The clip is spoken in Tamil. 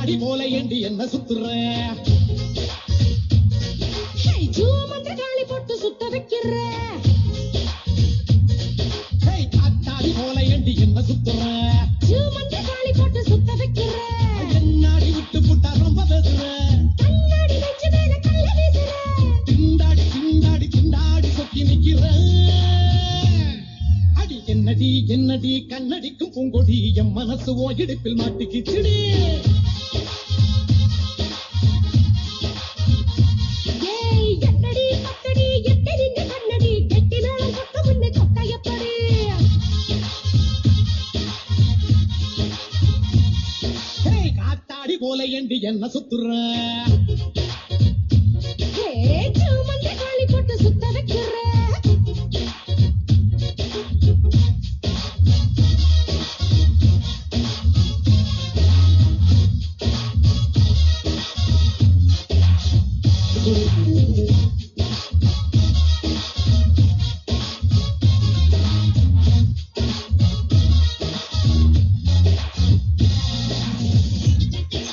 காத்தாடி போல ஏண்டி என்ன சுத்துற? போட்டு சுத்த வைக்கிற. போல ஏண்டி என்ன சுத்துற? காளி போட்டு சுத்த வைக்கிற. என்னாடி விட்டு புட்டா ரொம்ப பேசுற. கண்ணாடி வச்சு மேல கள்ள வீசுற. திண்டாடி திண்டாடி திண்டாடி சொக்கி நிக்கிற. அடி என்னடி என்னடி கண்ணடிக்கும் பூங்கொடி என் மனசு ஓ இடுப்பில் மாட்டிக்கிச்சுடி. போல என்று என்ன சுத்துற Thank you.